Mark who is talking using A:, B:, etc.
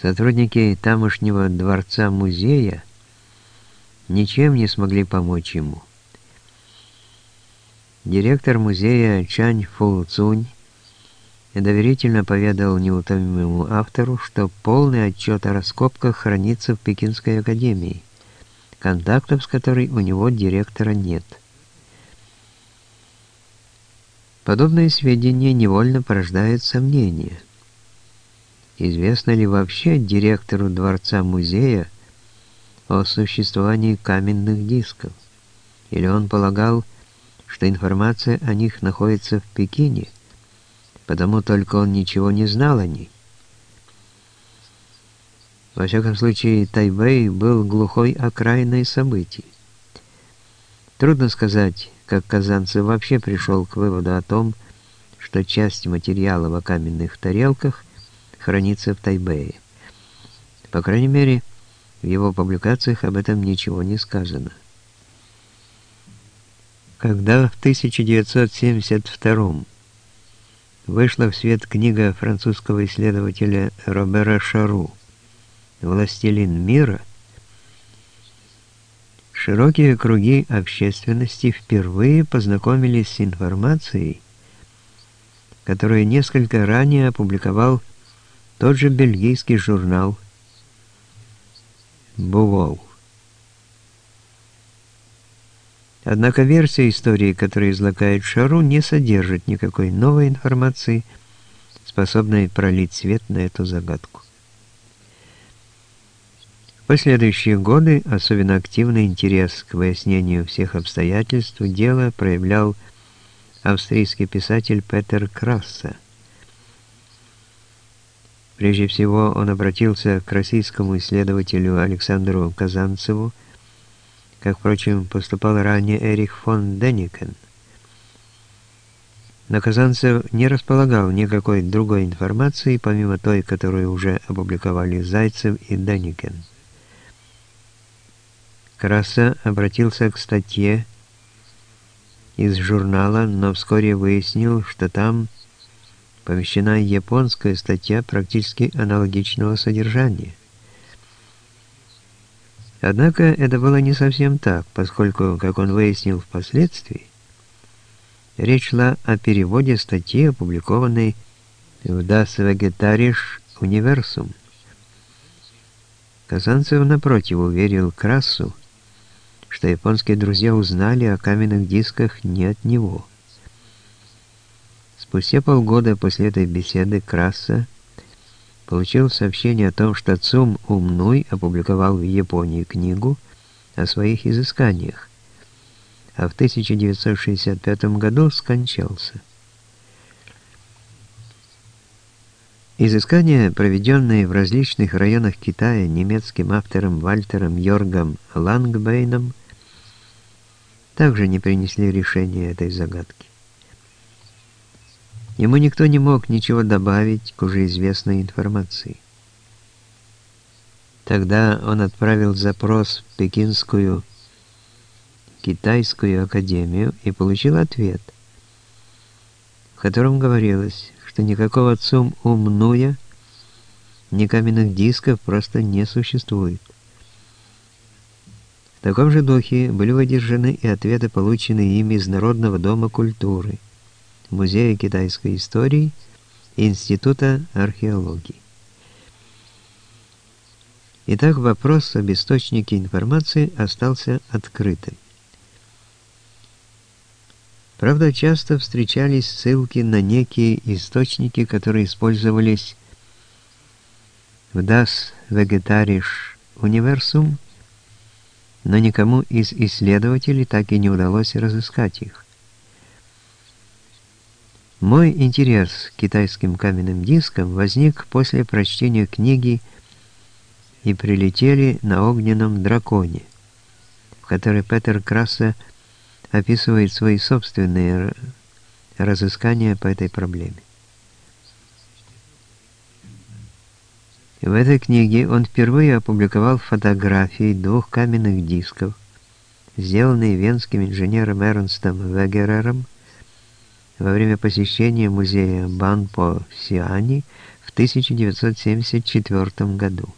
A: Сотрудники тамошнего дворца-музея ничем не смогли помочь ему. Директор музея Чань Фу Цунь доверительно поведал неутомимому автору, что полный отчет о раскопках хранится в Пекинской академии, контактов с которой у него директора нет. Подобные сведения невольно порождают сомнения – Известно ли вообще директору дворца-музея о существовании каменных дисков? Или он полагал, что информация о них находится в Пекине, потому только он ничего не знал о ней? Во всяком случае, Тайбэй был глухой окраиной событий. Трудно сказать, как Казанцев вообще пришел к выводу о том, что часть материала о каменных тарелках хранится в Тайбэе. По крайней мере, в его публикациях об этом ничего не сказано. Когда в 1972 вышла в свет книга французского исследователя Робера Шару «Властелин мира», широкие круги общественности впервые познакомились с информацией, которую несколько ранее опубликовал тот же бельгийский журнал «Бувол». Однако версия истории, которую излагает Шару, не содержит никакой новой информации, способной пролить свет на эту загадку. В последующие годы особенно активный интерес к выяснению всех обстоятельств дела проявлял австрийский писатель Петер Красса – Прежде всего он обратился к российскому исследователю Александру Казанцеву, как, впрочем, поступал ранее Эрих фон Деникен. Но Казанцев не располагал никакой другой информации, помимо той, которую уже опубликовали Зайцев и Деникен. Краса обратился к статье из журнала, но вскоре выяснил, что там помещена японская статья практически аналогичного содержания. Однако это было не совсем так, поскольку, как он выяснил впоследствии, речь шла о переводе статьи, опубликованной в Das Vegetarische Universum. Казанцев, напротив, уверил Красу, что японские друзья узнали о каменных дисках не от него. Спустя полгода после этой беседы Краса получил сообщение о том, что Цум Умнуй опубликовал в Японии книгу о своих изысканиях, а в 1965 году скончался. Изыскания, проведенные в различных районах Китая немецким автором Вальтером Йоргом Лангбейном, также не принесли решения этой загадки. Ему никто не мог ничего добавить к уже известной информации. Тогда он отправил запрос в Пекинскую китайскую академию и получил ответ, в котором говорилось, что никакого цум умнуя, ни каменных дисков просто не существует. В таком же духе были выдержаны и ответы, полученные ими из Народного дома культуры – Музея китайской истории Института археологии. Итак, вопрос об источнике информации остался открытым. Правда, часто встречались ссылки на некие источники, которые использовались в Das Vegetarische Universum, но никому из исследователей так и не удалось разыскать их. Мой интерес к китайским каменным дискам возник после прочтения книги «И прилетели на огненном драконе», в которой Петер Красса описывает свои собственные разыскания по этой проблеме. В этой книге он впервые опубликовал фотографии двух каменных дисков, сделанные венским инженером Эрнстом Вегерером во время посещения музея Банпо в Сиане в 1974 году.